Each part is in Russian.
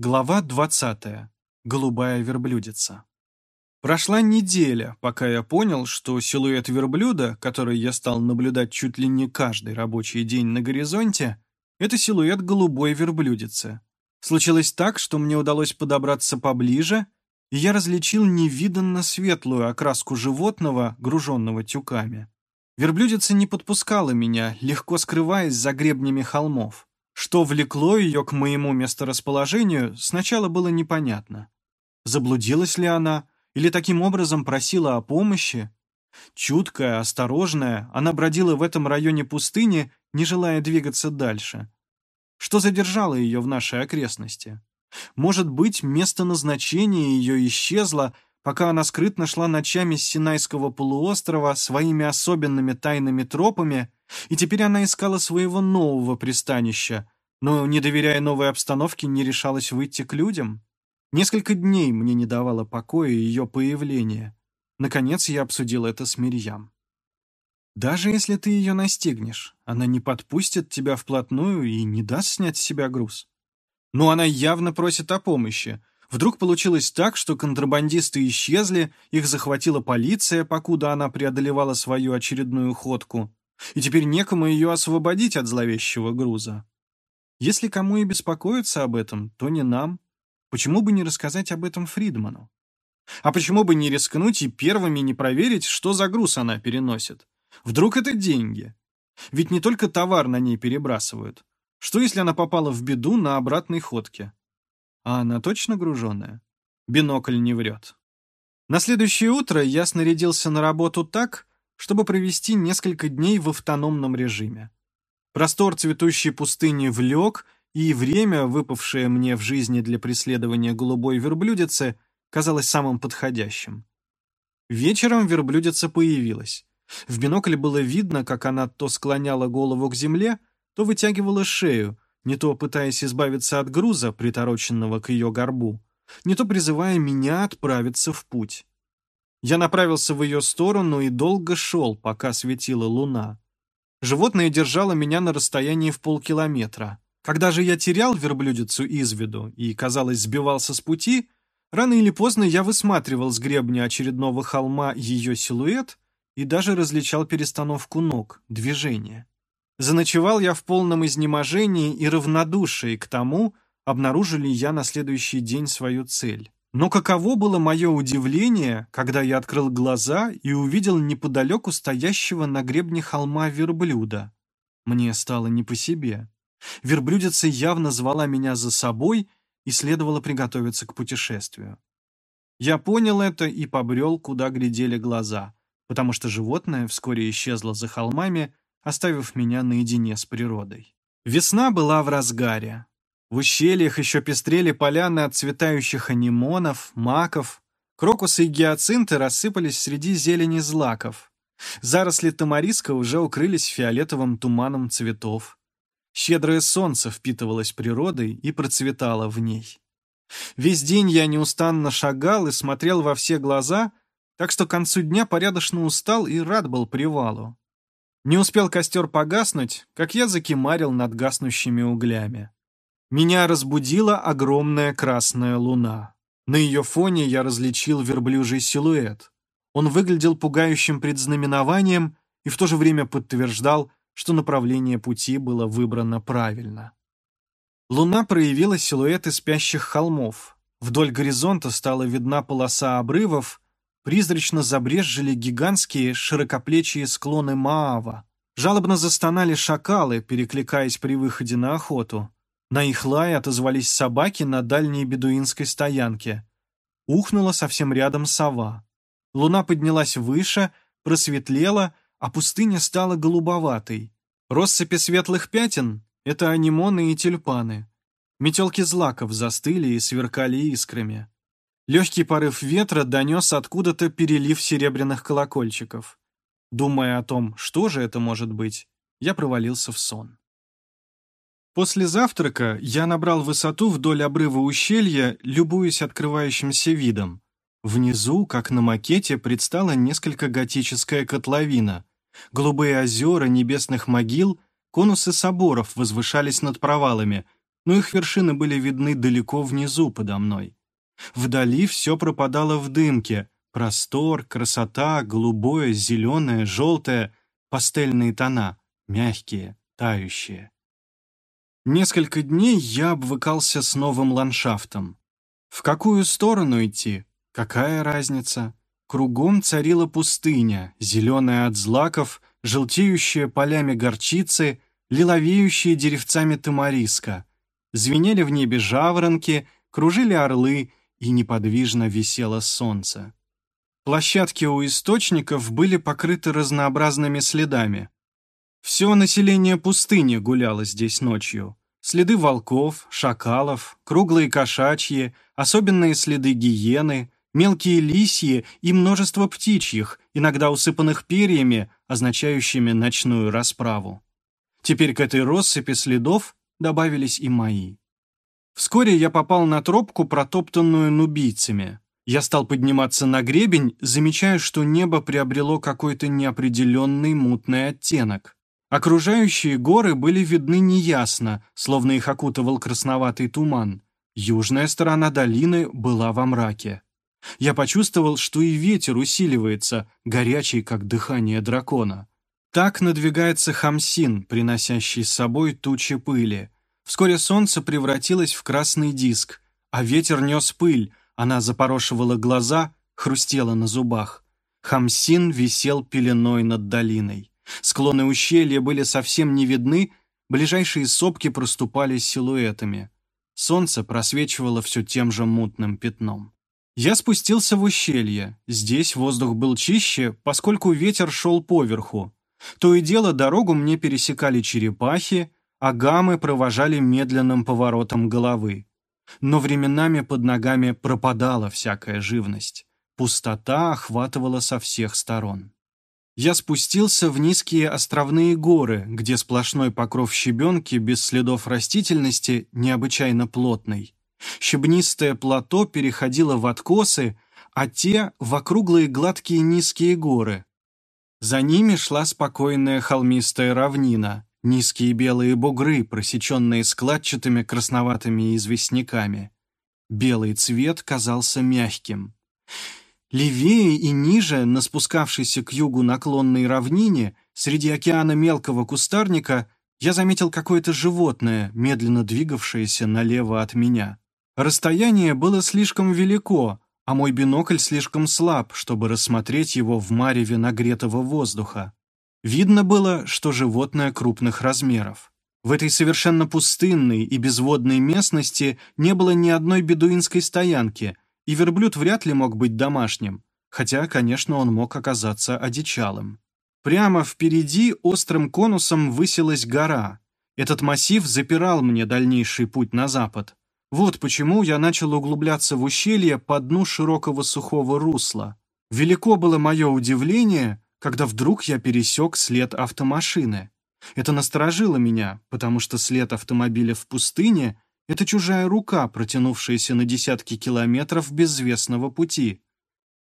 Глава 20. Голубая верблюдица. Прошла неделя, пока я понял, что силуэт верблюда, который я стал наблюдать чуть ли не каждый рабочий день на горизонте, это силуэт голубой верблюдицы. Случилось так, что мне удалось подобраться поближе, и я различил невиданно светлую окраску животного, груженного тюками. Верблюдица не подпускала меня, легко скрываясь за гребнями холмов. Что влекло ее к моему месторасположению, сначала было непонятно. Заблудилась ли она, или таким образом просила о помощи? Чуткая, осторожная, она бродила в этом районе пустыни, не желая двигаться дальше. Что задержало ее в нашей окрестности? Может быть, место назначения ее исчезло, пока она скрытно шла ночами с Синайского полуострова своими особенными тайными тропами, и теперь она искала своего нового пристанища, но, не доверяя новой обстановке, не решалась выйти к людям. Несколько дней мне не давало покоя ее появление. Наконец я обсудил это с Мирьям. Даже если ты ее настигнешь, она не подпустит тебя вплотную и не даст снять с себя груз. Но она явно просит о помощи, Вдруг получилось так, что контрабандисты исчезли, их захватила полиция, покуда она преодолевала свою очередную ходку, и теперь некому ее освободить от зловещего груза. Если кому и беспокоиться об этом, то не нам. Почему бы не рассказать об этом Фридману? А почему бы не рискнуть и первыми не проверить, что за груз она переносит? Вдруг это деньги? Ведь не только товар на ней перебрасывают. Что, если она попала в беду на обратной ходке? А она точно груженная? Бинокль не врет. На следующее утро я снарядился на работу так, чтобы провести несколько дней в автономном режиме. Простор цветущей пустыни влек, и время, выпавшее мне в жизни для преследования голубой верблюдицы, казалось самым подходящим. Вечером верблюдица появилась. В бинокль было видно, как она то склоняла голову к земле, то вытягивала шею, не то пытаясь избавиться от груза, притороченного к ее горбу, не то призывая меня отправиться в путь. Я направился в ее сторону и долго шел, пока светила луна. Животное держало меня на расстоянии в полкилометра. Когда же я терял верблюдицу из виду и, казалось, сбивался с пути, рано или поздно я высматривал с гребня очередного холма ее силуэт и даже различал перестановку ног, движение. Заночевал я в полном изнеможении и равнодушии к тому, обнаружили я на следующий день свою цель. Но каково было мое удивление, когда я открыл глаза и увидел неподалеку стоящего на гребне холма верблюда. Мне стало не по себе. Верблюдица явно звала меня за собой и следовало приготовиться к путешествию. Я понял это и побрел, куда глядели глаза, потому что животное вскоре исчезло за холмами, оставив меня наедине с природой. Весна была в разгаре. В ущельях еще пестрели поляны отцветающих анимонов, маков. Крокусы и гиацинты рассыпались среди зелени злаков. Заросли тамариска уже укрылись фиолетовым туманом цветов. Щедрое солнце впитывалось природой и процветало в ней. Весь день я неустанно шагал и смотрел во все глаза, так что к концу дня порядочно устал и рад был привалу. Не успел костер погаснуть, как я закимарил над гаснущими углями. Меня разбудила огромная красная луна. На ее фоне я различил верблюжий силуэт. Он выглядел пугающим предзнаменованием и в то же время подтверждал, что направление пути было выбрано правильно. Луна проявила силуэты спящих холмов. Вдоль горизонта стала видна полоса обрывов, Призрачно забрезжили гигантские широкоплечие склоны Маава. Жалобно застонали шакалы, перекликаясь при выходе на охоту. На их лай отозвались собаки на дальней бедуинской стоянке. Ухнула совсем рядом сова. Луна поднялась выше, просветлела, а пустыня стала голубоватой. Россыпи светлых пятен — это анимоны и тюльпаны. Метелки злаков застыли и сверкали искрами. Легкий порыв ветра донес откуда-то перелив серебряных колокольчиков. Думая о том, что же это может быть, я провалился в сон. После завтрака я набрал высоту вдоль обрыва ущелья, любуясь открывающимся видом. Внизу, как на макете, предстала несколько готическая котловина. Голубые озера небесных могил, конусы соборов возвышались над провалами, но их вершины были видны далеко внизу подо мной. Вдали все пропадало в дымке. Простор, красота, голубое, зеленое, желтое, пастельные тона, мягкие, тающие. Несколько дней я обвыкался с новым ландшафтом. В какую сторону идти? Какая разница? Кругом царила пустыня, зеленая от злаков, желтеющая полями горчицы, лиловеющие деревцами тамариска. Звенели в небе жаворонки, кружили орлы, и неподвижно висело солнце. Площадки у источников были покрыты разнообразными следами. Все население пустыни гуляло здесь ночью. Следы волков, шакалов, круглые кошачьи, особенные следы гиены, мелкие лисьи и множество птичьих, иногда усыпанных перьями, означающими ночную расправу. Теперь к этой россыпи следов добавились и мои. Вскоре я попал на тропку, протоптанную нубийцами. Я стал подниматься на гребень, замечая, что небо приобрело какой-то неопределенный мутный оттенок. Окружающие горы были видны неясно, словно их окутывал красноватый туман. Южная сторона долины была во мраке. Я почувствовал, что и ветер усиливается, горячий, как дыхание дракона. Так надвигается хамсин, приносящий с собой тучи пыли. Вскоре солнце превратилось в красный диск, а ветер нес пыль, она запорошивала глаза, хрустела на зубах. Хамсин висел пеленой над долиной. Склоны ущелья были совсем не видны, ближайшие сопки проступали силуэтами. Солнце просвечивало все тем же мутным пятном. Я спустился в ущелье. Здесь воздух был чище, поскольку ветер шел поверху. То и дело дорогу мне пересекали черепахи, а гаммы провожали медленным поворотом головы. Но временами под ногами пропадала всякая живность. Пустота охватывала со всех сторон. Я спустился в низкие островные горы, где сплошной покров щебенки без следов растительности необычайно плотный. Щебнистое плато переходило в откосы, а те — в округлые гладкие низкие горы. За ними шла спокойная холмистая равнина, низкие белые бугры, просеченные складчатыми красноватыми известняками. Белый цвет казался мягким. Левее и ниже, на спускавшейся к югу наклонной равнине, среди океана мелкого кустарника, я заметил какое-то животное, медленно двигавшееся налево от меня. Расстояние было слишком велико, а мой бинокль слишком слаб, чтобы рассмотреть его в мареве нагретого воздуха. Видно было, что животное крупных размеров. В этой совершенно пустынной и безводной местности не было ни одной бедуинской стоянки, и верблюд вряд ли мог быть домашним, хотя, конечно, он мог оказаться одичалым. Прямо впереди острым конусом высилась гора. Этот массив запирал мне дальнейший путь на запад. Вот почему я начал углубляться в ущелье по дну широкого сухого русла. Велико было мое удивление, когда вдруг я пересек след автомашины. Это насторожило меня, потому что след автомобиля в пустыне — это чужая рука, протянувшаяся на десятки километров безвестного пути.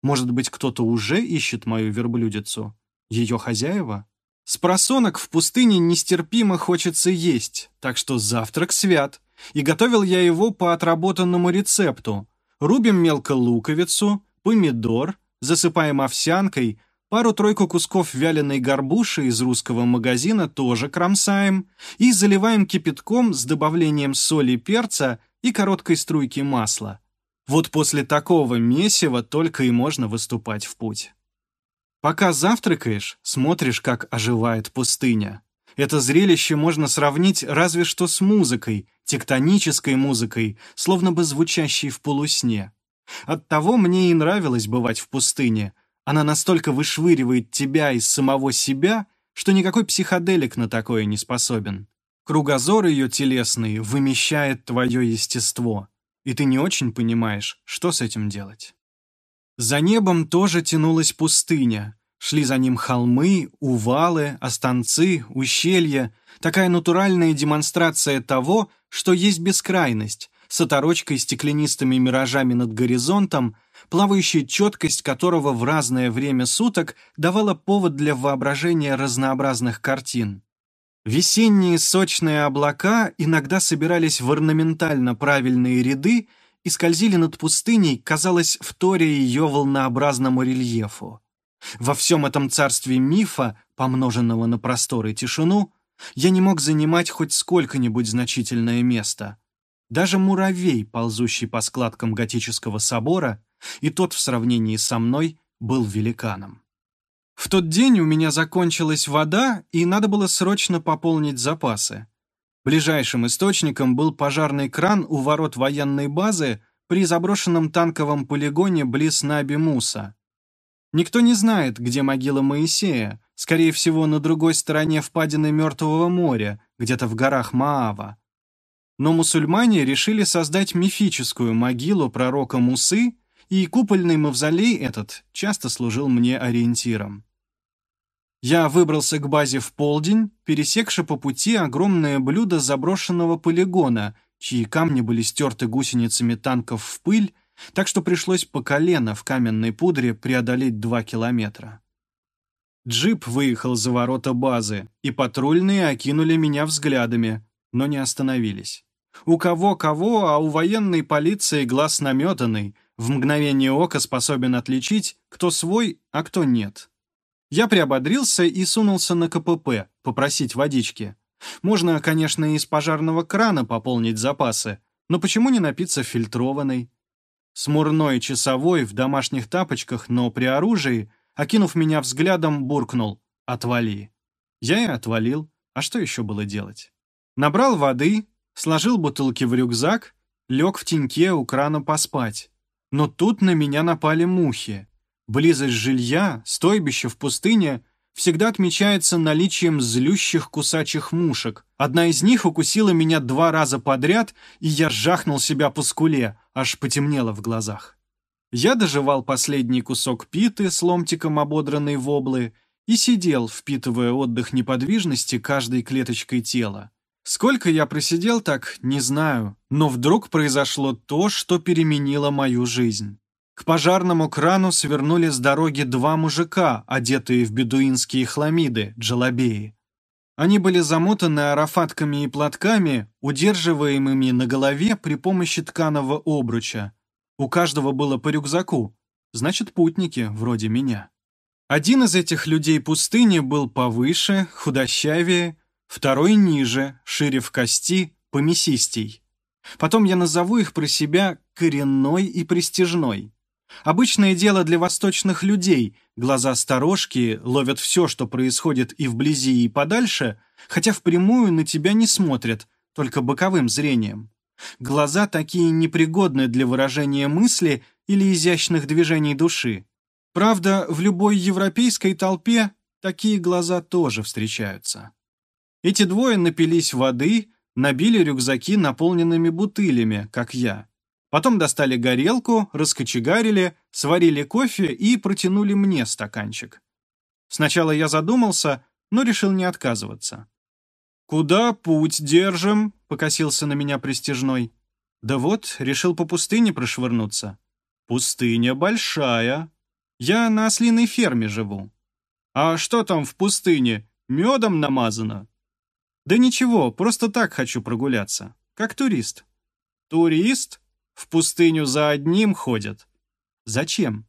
Может быть, кто-то уже ищет мою верблюдицу? Ее хозяева? С просонок в пустыне нестерпимо хочется есть, так что завтрак свят. И готовил я его по отработанному рецепту. Рубим мелко луковицу, помидор, засыпаем овсянкой — Пару-тройку кусков вяленой горбуши из русского магазина тоже кромсаем и заливаем кипятком с добавлением соли, перца и короткой струйки масла. Вот после такого месива только и можно выступать в путь. Пока завтракаешь, смотришь, как оживает пустыня. Это зрелище можно сравнить разве что с музыкой, тектонической музыкой, словно бы звучащей в полусне. Оттого мне и нравилось бывать в пустыне — она настолько вышвыривает тебя из самого себя, что никакой психоделик на такое не способен. Кругозор ее телесный вымещает твое естество, и ты не очень понимаешь, что с этим делать. За небом тоже тянулась пустыня. Шли за ним холмы, увалы, останцы, ущелья. Такая натуральная демонстрация того, что есть бескрайность, с оторочкой стеклянистыми миражами над горизонтом, плавающая четкость которого в разное время суток давала повод для воображения разнообразных картин. Весенние сочные облака иногда собирались в орнаментально правильные ряды и скользили над пустыней, казалось, вторя ее волнообразному рельефу. Во всем этом царстве мифа, помноженного на простор и тишину, я не мог занимать хоть сколько-нибудь значительное место. Даже муравей, ползущий по складкам готического собора, и тот в сравнении со мной был великаном. В тот день у меня закончилась вода, и надо было срочно пополнить запасы. Ближайшим источником был пожарный кран у ворот военной базы при заброшенном танковом полигоне близ Наби-Муса. Никто не знает, где могила Моисея, скорее всего, на другой стороне впадины Мертвого моря, где-то в горах Маава. Но мусульмане решили создать мифическую могилу пророка Мусы и купольный мавзолей этот часто служил мне ориентиром. Я выбрался к базе в полдень, пересекши по пути огромное блюдо заброшенного полигона, чьи камни были стерты гусеницами танков в пыль, так что пришлось по колено в каменной пудре преодолеть два километра. Джип выехал за ворота базы, и патрульные окинули меня взглядами, но не остановились. У кого-кого, а у военной полиции глаз наметанный, в мгновение ока способен отличить, кто свой, а кто нет. Я приободрился и сунулся на КПП, попросить водички. Можно, конечно, из пожарного крана пополнить запасы, но почему не напиться фильтрованной? Смурной часовой в домашних тапочках, но при оружии, окинув меня взглядом, буркнул «Отвали». Я и отвалил, а что еще было делать? Набрал воды, сложил бутылки в рюкзак, лег в теньке у крана поспать. Но тут на меня напали мухи. Близость жилья, стойбище в пустыне всегда отмечается наличием злющих кусачих мушек. Одна из них укусила меня два раза подряд, и я жахнул себя по скуле, аж потемнело в глазах. Я доживал последний кусок питы с ломтиком ободранной воблы и сидел, впитывая отдых неподвижности каждой клеточкой тела. Сколько я просидел так, не знаю, но вдруг произошло то, что переменило мою жизнь. К пожарному крану свернули с дороги два мужика, одетые в бедуинские хламиды, джалабеи. Они были замотаны арафатками и платками, удерживаемыми на голове при помощи тканого обруча. У каждого было по рюкзаку, значит, путники, вроде меня. Один из этих людей пустыни был повыше, худощавее, второй ниже, шире в кости, помесистей. Потом я назову их про себя коренной и престижной. Обычное дело для восточных людей, глаза сторожки ловят все, что происходит и вблизи, и подальше, хотя впрямую на тебя не смотрят, только боковым зрением. Глаза такие непригодны для выражения мысли или изящных движений души. Правда, в любой европейской толпе такие глаза тоже встречаются. Эти двое напились воды, набили рюкзаки наполненными бутылями, как я. Потом достали горелку, раскочегарили, сварили кофе и протянули мне стаканчик. Сначала я задумался, но решил не отказываться. «Куда путь держим?» — покосился на меня престижной. «Да вот, решил по пустыне прошвырнуться». «Пустыня большая. Я на ослиной ферме живу». «А что там в пустыне? Медом намазано?» Да ничего, просто так хочу прогуляться. Как турист. Турист? В пустыню за одним ходят. Зачем?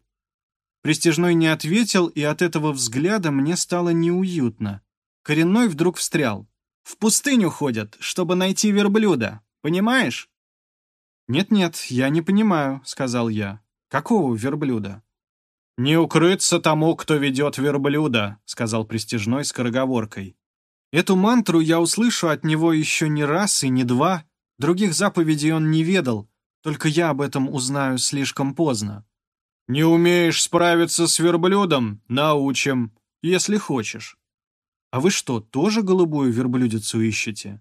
Престижной не ответил, и от этого взгляда мне стало неуютно. Коренной вдруг встрял. В пустыню ходят, чтобы найти верблюда. Понимаешь? «Нет-нет, я не понимаю», — сказал я. «Какого верблюда?» «Не укрыться тому, кто ведет верблюда», — сказал престижной скороговоркой. Эту мантру я услышу от него еще не раз и не два. Других заповедей он не ведал, только я об этом узнаю слишком поздно. «Не умеешь справиться с верблюдом? Научим, если хочешь». «А вы что, тоже голубую верблюдицу ищете?»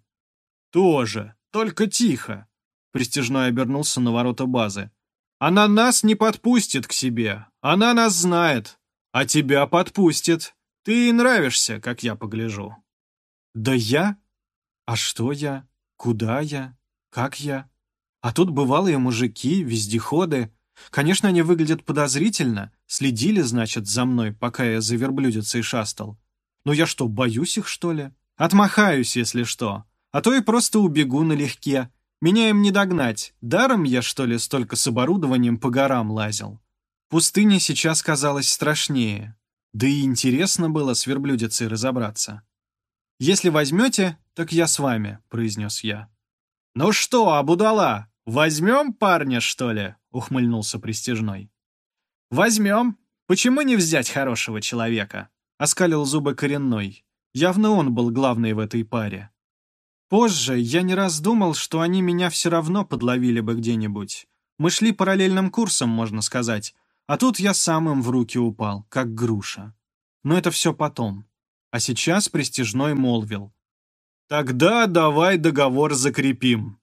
«Тоже, только тихо», — престижно обернулся на ворота базы. «Она нас не подпустит к себе, она нас знает, а тебя подпустит. Ты ей нравишься, как я погляжу». Да я? А что я? Куда я? Как я? А тут бывалые мужики, вездеходы. Конечно, они выглядят подозрительно. Следили, значит, за мной, пока я за верблюдицей шастал. Но я что, боюсь их, что ли? Отмахаюсь, если что. А то и просто убегу налегке. Меня им не догнать. Даром я, что ли, столько с оборудованием по горам лазил. Пустыня сейчас казалась страшнее. Да и интересно было с верблюдицей разобраться. «Если возьмете, так я с вами», — произнес я. «Ну что, Абудала, возьмем парня, что ли?» — ухмыльнулся Престижной. «Возьмем. Почему не взять хорошего человека?» — оскалил зубы коренной. Явно он был главный в этой паре. Позже я не раз думал, что они меня все равно подловили бы где-нибудь. Мы шли параллельным курсом, можно сказать, а тут я сам им в руки упал, как груша. Но это все потом. А сейчас Престижной молвил. «Тогда давай договор закрепим».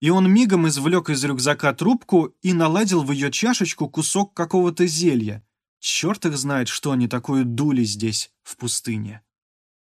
И он мигом извлек из рюкзака трубку и наладил в ее чашечку кусок какого-то зелья. Черт их знает, что они такое дули здесь, в пустыне.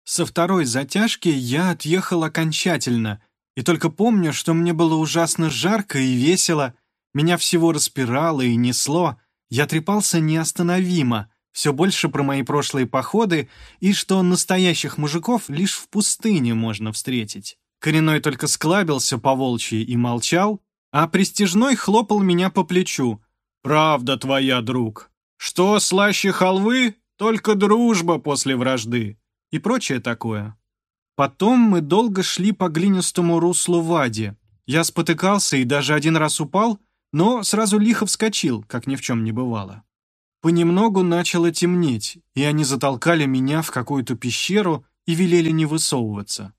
Со второй затяжки я отъехал окончательно, и только помню, что мне было ужасно жарко и весело, меня всего распирало и несло, я трепался неостановимо, все больше про мои прошлые походы и что настоящих мужиков лишь в пустыне можно встретить. Коренной только склабился по волчьи и молчал, а Престижной хлопал меня по плечу. «Правда твоя, друг. Что слаще халвы, только дружба после вражды» и прочее такое. Потом мы долго шли по глинистому руслу Вади. Я спотыкался и даже один раз упал, но сразу лихо вскочил, как ни в чем не бывало. Понемногу начало темнеть, и они затолкали меня в какую-то пещеру и велели не высовываться.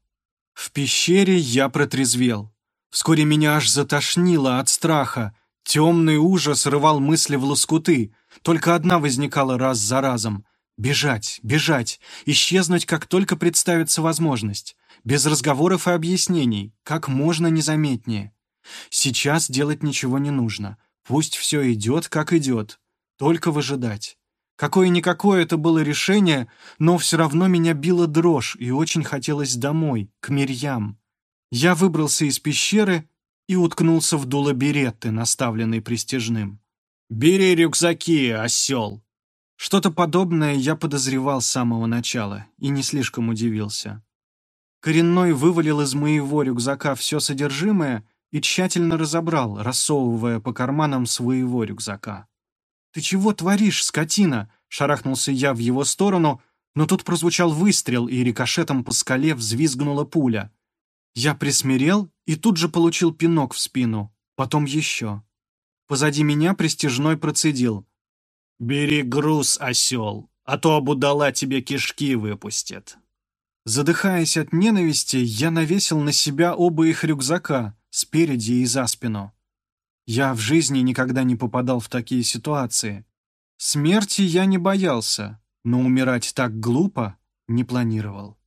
В пещере я протрезвел. Вскоре меня аж затошнило от страха. Темный ужас рывал мысли в лоскуты. Только одна возникала раз за разом. Бежать, бежать, исчезнуть, как только представится возможность. Без разговоров и объяснений, как можно незаметнее. Сейчас делать ничего не нужно. Пусть все идет, как идет. Только выжидать. Какое-никакое это было решение, но все равно меня била дрожь и очень хотелось домой, к Мирьям. Я выбрался из пещеры и уткнулся в дуло беретты, наставленной престижным. «Бери рюкзаки, осел!» Что-то подобное я подозревал с самого начала и не слишком удивился. Коренной вывалил из моего рюкзака все содержимое и тщательно разобрал, рассовывая по карманам своего рюкзака. «Ты чего творишь, скотина?» — шарахнулся я в его сторону, но тут прозвучал выстрел, и рикошетом по скале взвизгнула пуля. Я присмирел и тут же получил пинок в спину, потом еще. Позади меня пристижной процедил. «Бери груз, осел, а то обудала тебе кишки выпустит». Задыхаясь от ненависти, я навесил на себя оба их рюкзака, спереди и за спину. Я в жизни никогда не попадал в такие ситуации. Смерти я не боялся, но умирать так глупо не планировал.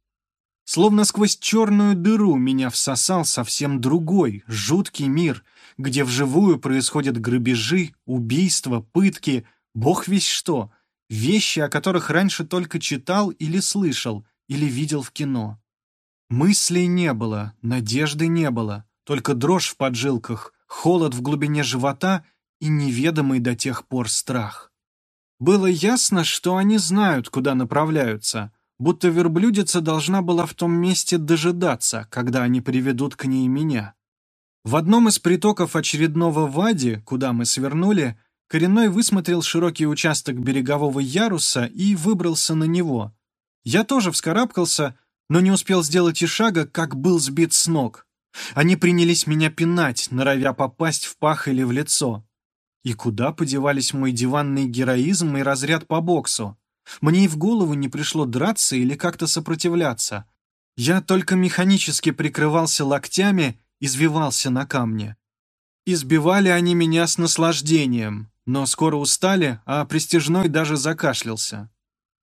Словно сквозь черную дыру меня всосал совсем другой, жуткий мир, где вживую происходят грабежи, убийства, пытки — Бог весь что, вещи, о которых раньше только читал или слышал, или видел в кино. Мыслей не было, надежды не было, только дрожь в поджилках, холод в глубине живота и неведомый до тех пор страх. Было ясно, что они знают, куда направляются, будто верблюдица должна была в том месте дожидаться, когда они приведут к ней меня. В одном из притоков очередного Вади, куда мы свернули, Коренной высмотрел широкий участок берегового яруса и выбрался на него. Я тоже вскарабкался, но не успел сделать и шага, как был сбит с ног. Они принялись меня пинать, норовя попасть в пах или в лицо. И куда подевались мой диванный героизм и разряд по боксу? Мне и в голову не пришло драться или как-то сопротивляться. Я только механически прикрывался локтями, извивался на камне. Избивали они меня с наслаждением, но скоро устали, а Престижной даже закашлялся.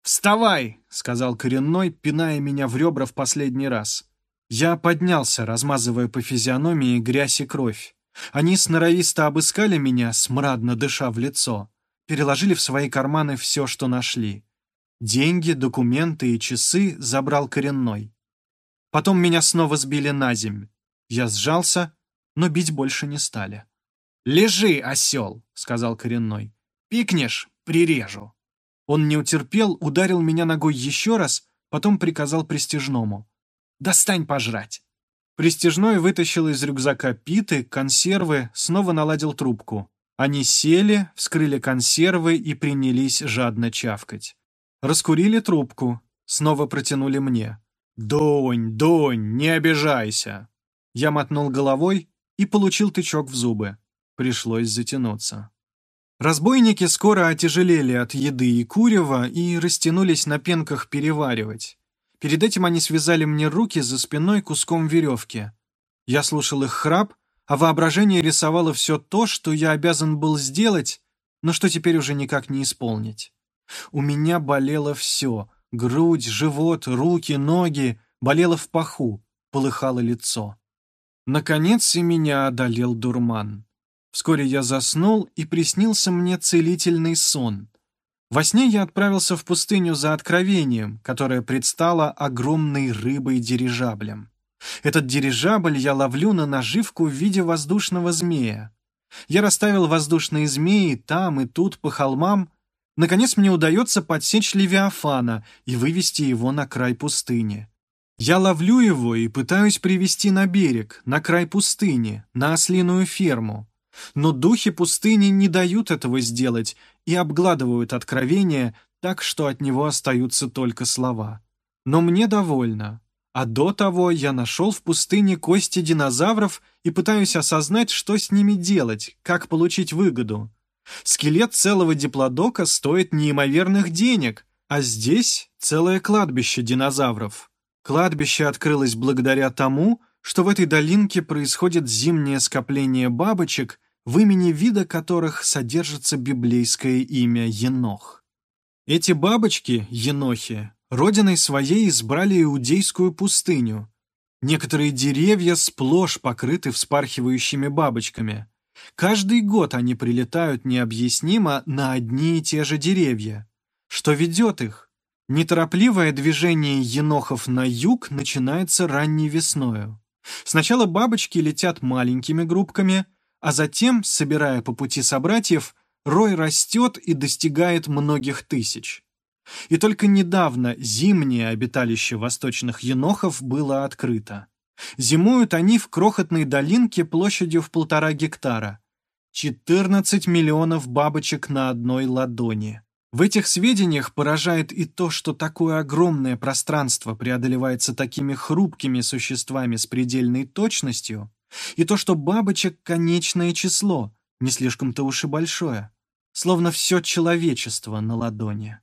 «Вставай!» — сказал Коренной, пиная меня в ребра в последний раз. Я поднялся, размазывая по физиономии грязь и кровь. Они сноровисто обыскали меня, смрадно дыша в лицо. Переложили в свои карманы все, что нашли. Деньги, документы и часы забрал Коренной. Потом меня снова сбили на земь. Я сжался, но бить больше не стали. «Лежи, осел!» — сказал коренной. «Пикнешь — прирежу». Он не утерпел, ударил меня ногой еще раз, потом приказал пристежному. Достань пожрать!» Престижной вытащил из рюкзака питы, консервы, снова наладил трубку. Они сели, вскрыли консервы и принялись жадно чавкать. Раскурили трубку, снова протянули мне. «Донь, Донь, не обижайся!» Я мотнул головой и получил тычок в зубы. Пришлось затянуться. Разбойники скоро отяжелели от еды и курева и растянулись на пенках переваривать. Перед этим они связали мне руки за спиной куском веревки. Я слушал их храп, а воображение рисовало все то, что я обязан был сделать, но что теперь уже никак не исполнить. У меня болело все — грудь, живот, руки, ноги, болело в паху, полыхало лицо. Наконец и меня одолел дурман. Вскоре я заснул, и приснился мне целительный сон. Во сне я отправился в пустыню за откровением, которое предстало огромной рыбой-дирижаблем. Этот дирижабль я ловлю на наживку в виде воздушного змея. Я расставил воздушные змеи там и тут по холмам. Наконец мне удается подсечь Левиафана и вывести его на край пустыни. Я ловлю его и пытаюсь привести на берег, на край пустыни, на ослиную ферму. Но духи пустыни не дают этого сделать и обгладывают откровение так, что от него остаются только слова. Но мне довольно. А до того я нашел в пустыне кости динозавров и пытаюсь осознать, что с ними делать, как получить выгоду. Скелет целого диплодока стоит неимоверных денег, а здесь целое кладбище динозавров. Кладбище открылось благодаря тому, что в этой долинке происходит зимнее скопление бабочек, в имени вида которых содержится библейское имя Енох. Эти бабочки, енохи, родиной своей избрали иудейскую пустыню. Некоторые деревья сплошь покрыты вспархивающими бабочками. Каждый год они прилетают необъяснимо на одни и те же деревья. Что ведет их? Неторопливое движение енохов на юг начинается ранней весною. Сначала бабочки летят маленькими группками, а затем, собирая по пути собратьев, рой растет и достигает многих тысяч. И только недавно зимнее обиталище восточных енохов было открыто. Зимуют они в крохотной долинке площадью в полтора гектара. 14 миллионов бабочек на одной ладони. В этих сведениях поражает и то, что такое огромное пространство преодолевается такими хрупкими существами с предельной точностью, и то, что бабочек конечное число, не слишком-то уж и большое, словно все человечество на ладони.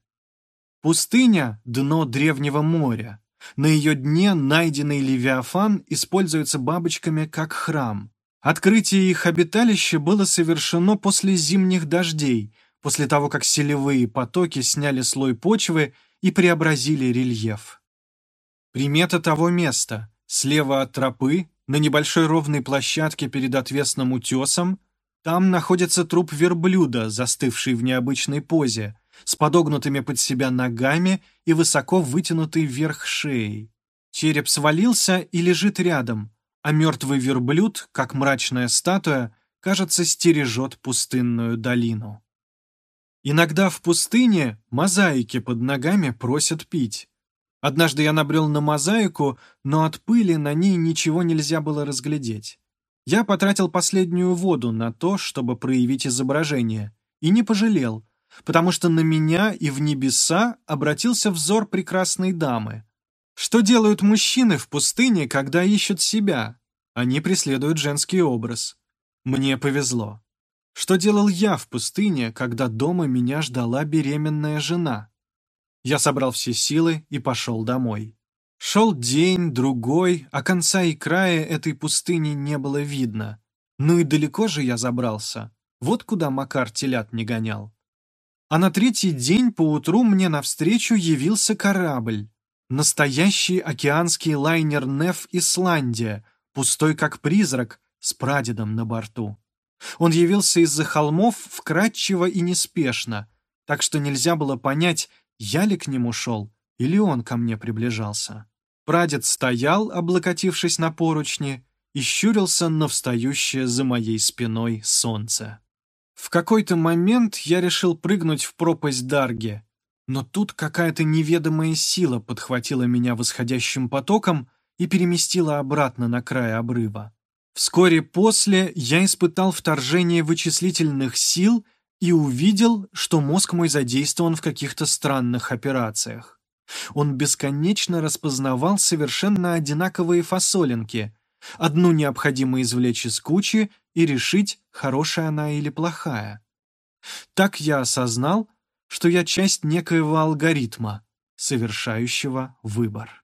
Пустыня — дно древнего моря. На ее дне найденный Левиафан используется бабочками как храм. Открытие их обиталища было совершено после зимних дождей — после того, как селевые потоки сняли слой почвы и преобразили рельеф. Примета того места. Слева от тропы, на небольшой ровной площадке перед отвесным утесом, там находится труп верблюда, застывший в необычной позе, с подогнутыми под себя ногами и высоко вытянутой вверх шеей. Череп свалился и лежит рядом, а мертвый верблюд, как мрачная статуя, кажется, стережет пустынную долину. Иногда в пустыне мозаики под ногами просят пить. Однажды я набрел на мозаику, но от пыли на ней ничего нельзя было разглядеть. Я потратил последнюю воду на то, чтобы проявить изображение, и не пожалел, потому что на меня и в небеса обратился взор прекрасной дамы. Что делают мужчины в пустыне, когда ищут себя? Они преследуют женский образ. Мне повезло. Что делал я в пустыне, когда дома меня ждала беременная жена? Я собрал все силы и пошел домой. Шел день, другой, а конца и края этой пустыни не было видно. Ну и далеко же я забрался. Вот куда Макар телят не гонял. А на третий день поутру мне навстречу явился корабль. Настоящий океанский лайнер «Неф Исландия», пустой как призрак, с прадедом на борту. Он явился из-за холмов вкрадчиво и неспешно, так что нельзя было понять, я ли к нему шел или он ко мне приближался. Прадед стоял, облокотившись на поручни, и щурился на встающее за моей спиной солнце. В какой-то момент я решил прыгнуть в пропасть Дарги, но тут какая-то неведомая сила подхватила меня восходящим потоком и переместило обратно на край обрыва. Вскоре после я испытал вторжение вычислительных сил и увидел, что мозг мой задействован в каких-то странных операциях. Он бесконечно распознавал совершенно одинаковые фасолинки. Одну необходимо извлечь из кучи и решить, хорошая она или плохая. Так я осознал, что я часть некоего алгоритма, совершающего выбор.